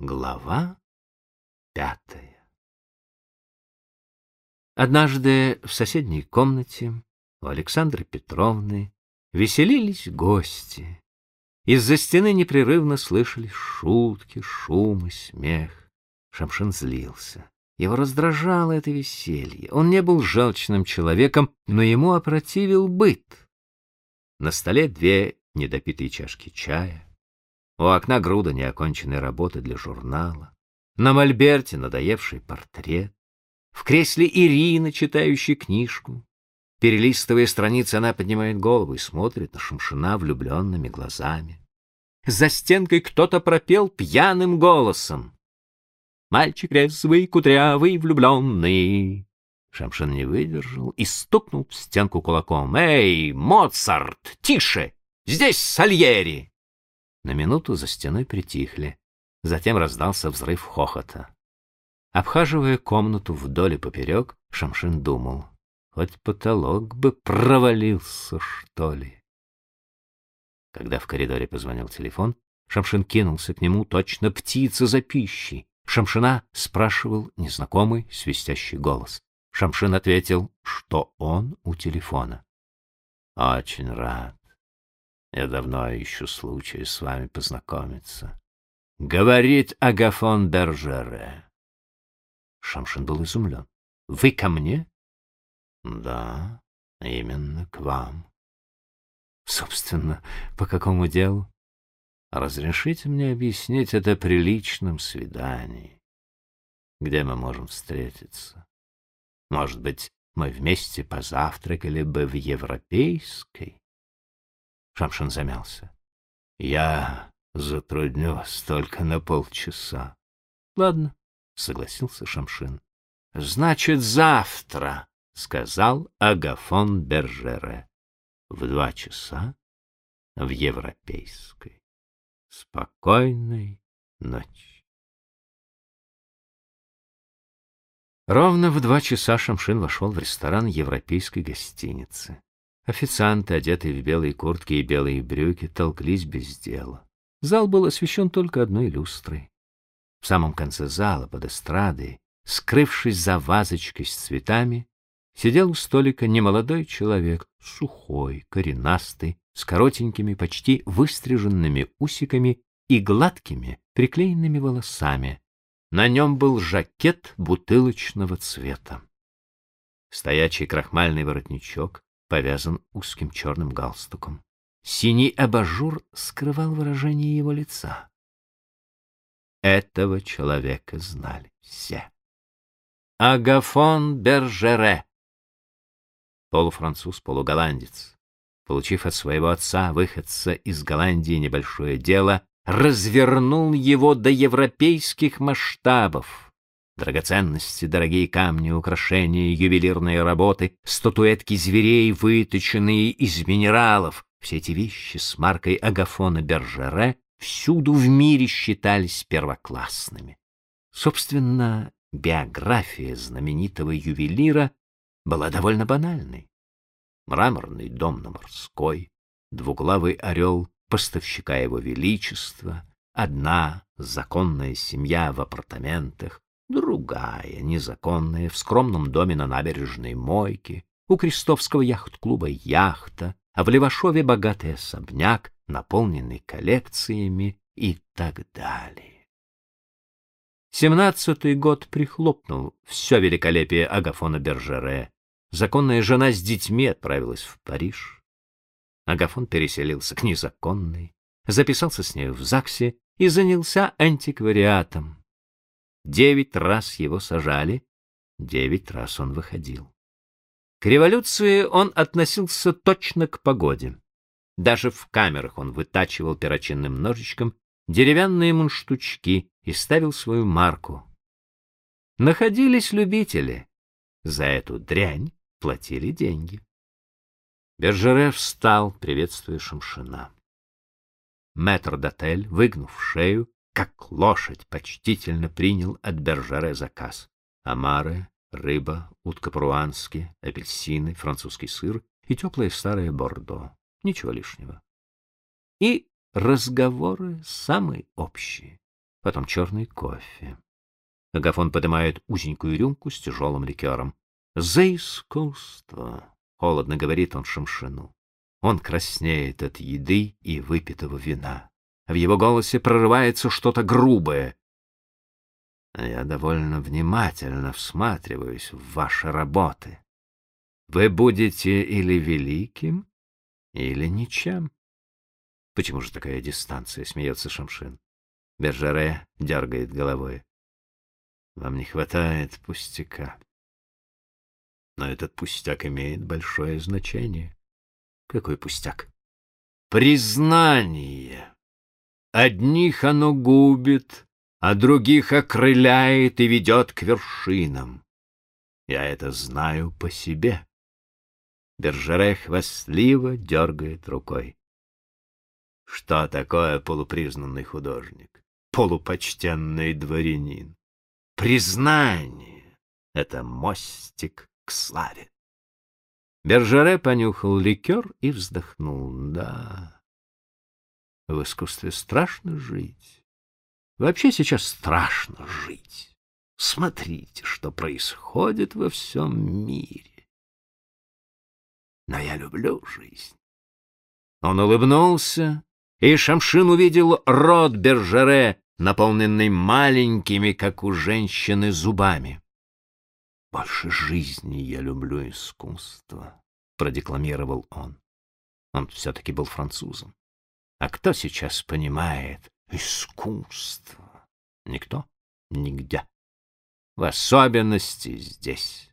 Глава пятая Однажды в соседней комнате у Александры Петровны веселились гости. Из-за стены непрерывно слышались шутки, шум и смех. Шамшин злился. Его раздражало это веселье. Он не был желчным человеком, но ему опротивил быт. На столе две недопитые чашки чая, у окна груда неоконченной работы для журнала. На мольберте надоевший портрет. В кресле Ирина, читающая книжку. Перелистывая страницы, она поднимает голову и смотрит на Шумшина влюбленными глазами. За стенкой кто-то пропел пьяным голосом. «Мальчик резвый, кудрявый, влюбленный». Шамшин не выдержал и стукнул в стенку кулаком. «Эй, Моцарт, тише! Здесь Сальери!» На минуту за стеной притихли. Затем раздался взрыв хохота. Обхаживая комнату вдоль и поперек, Шамшин думал, хоть потолок бы провалился, что ли. Когда в коридоре позвонил телефон, Шамшин кинулся к нему, точно птица за пищей. Шамшина спрашивал незнакомый свистящий голос. Шамшин ответил, что он у телефона. «Очень рад. Я давно ищу случая с вами познакомиться. Говорит Агафон Бержере. Шамшин был изумлен. Вы ко мне? Да, именно к вам. Собственно, по какому делу? Разрешите мне объяснить это при личном свидании. Где мы можем встретиться? Может быть, мы вместе позавтракали бы в Европейской? Шамшин замялся. Я затрудню вас только на полчаса. Ладно, согласился Шамшин. Значит, завтра, сказал Агафон Бержере. В два часа в Европейской. Спокойной ночи. Ровно в два часа Шамшин вошел в ресторан европейской гостиницы. Официанты, одетые в белые куртки и белые брюки, толклись без дела. Зал был освещен только одной люстрой. В самом конце зала, под эстрадой, скрывшись за вазочкой с цветами, сидел у столика немолодой человек, сухой, коренастый, с коротенькими, почти выстриженными усиками и гладкими, приклеенными волосами. На нем был жакет бутылочного цвета. Стоячий крахмальный воротничок, повязан узким черным галстуком. Синий абажур скрывал выражение его лица. Этого человека знали все. Агафон Бержере, полуфранцуз, полуголландец, получив от своего отца, выходца из Голландии, небольшое дело, развернул его до европейских масштабов Драгоценности, дорогие камни, украшения, ювелирные работы, статуэтки зверей, выточенные из минералов. Все эти вещи с маркой Агафона Бержере всюду в мире считались первоклассными. Собственно, биография знаменитого ювелира была довольно банальной. Мраморный дом на Морской, двуглавый орел поставщика его величества, одна законная семья в апартаментах, другая, незаконная, в скромном доме на набережной Мойке, у Крестовского яхт-клуба яхта, а в Левашове богатый особняк, наполненный коллекциями и так далее. Семнадцатый год прихлопнул все великолепие Агафона Бержере. Законная жена с детьми отправилась в Париж. Агафон переселился к незаконной, записался с нею в ЗАГСе и занялся антиквариатом. Девять раз его сажали, девять раз он выходил. К революции он относился точно к погоде. Даже в камерах он вытачивал перочинным ножичком деревянные мунштучки и ставил свою марку. Находились любители. За эту дрянь платили деньги. Бержере встал, приветствуя Шамшина. Мэтр-дотель, выгнув шею, как лошадь, почтительно принял от Бержаре заказ. Амары, рыба, утка по-руански, апельсины, французский сыр и теплое старое бордо. Ничего лишнего. И разговоры самые общие. потом черный кофе. Агафон поднимает узенькую рюмку с тяжелым ликером. «За искусство!» — холодно говорит он Шамшину. Он краснеет от еды и выпитого вина. В его голосе прорывается что-то грубое. Я довольно внимательно всматриваюсь в ваши работы. Вы будете или великим, или ничем. Почему же такая дистанция, смеется Шамшин. Бержаре дергает головой. Вам не хватает пустяка. Но этот пустяк имеет большое значение. Какой пустяк? Признание. Одних оно губит, а других окрыляет и ведет к вершинам. Я это знаю по себе. Бержере хвастливо дергает рукой. Что такое полупризнанный художник? Полупочтенный дворянин. Признание — это мостик к славе. Бержере понюхал ликер и вздохнул. Да, в искусстве страшно жить. Вообще сейчас страшно жить. Смотрите, что происходит во всем мире. Но я люблю жизнь. Он улыбнулся, и Шамшин увидел рот Бержере, наполненный маленькими, как у женщины, зубами. «Больше жизни я люблю искусство», — продекламировал он. Он все-таки был французом. А кто сейчас понимает искусство? Никто, нигде. В особенности здесь.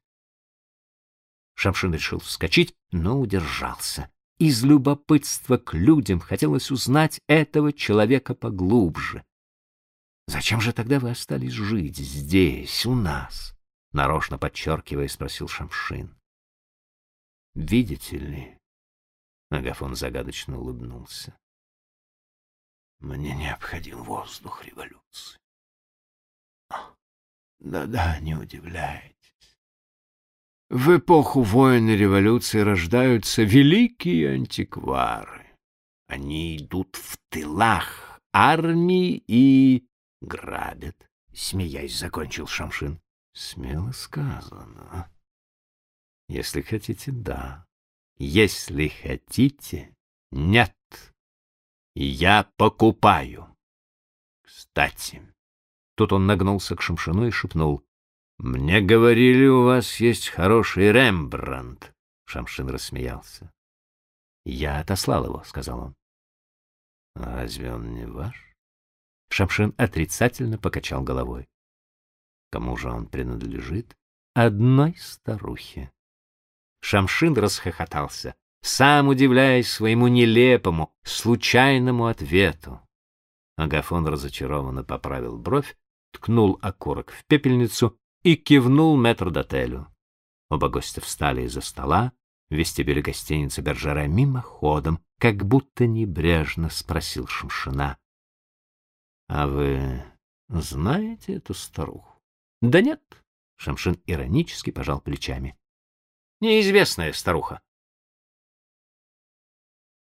Шамшин решил вскочить, но удержался. Из любопытства к людям хотелось узнать этого человека поглубже. Зачем же тогда вы остались жить здесь, у нас? нарочно подчеркивая, спросил Шамшин. Видите ли? Агафон загадочно улыбнулся. Мне необходим воздух революции. Да-да, не удивляйтесь. В эпоху войн и революции рождаются великие антиквары. Они идут в тылах армии и грабят. Смеясь, закончил Шамшин. Смело сказано. Если хотите, да. Если хотите, нет. Я покупаю. Кстати, тут он нагнулся к Шамшину и шепнул. Мне говорили, у вас есть хороший Рембрандт. Шамшин рассмеялся. Я отослал его, сказал он. Разве он не ваш? Шамшин отрицательно покачал головой. Кому же он принадлежит? Одной старухе. Шамшин расхохотался, сам удивляясь своему нелепому, случайному ответу. Агафон разочарованно поправил бровь, ткнул окурок в пепельницу и кивнул метрдотелю. Оба гостя встали из-за стола, в вестибюле гостиницы Бержера мимоходом, как будто небрежно спросил Шамшина. — А вы знаете эту старуху? — Да нет, — Шамшин иронически пожал плечами. — Неизвестная старуха.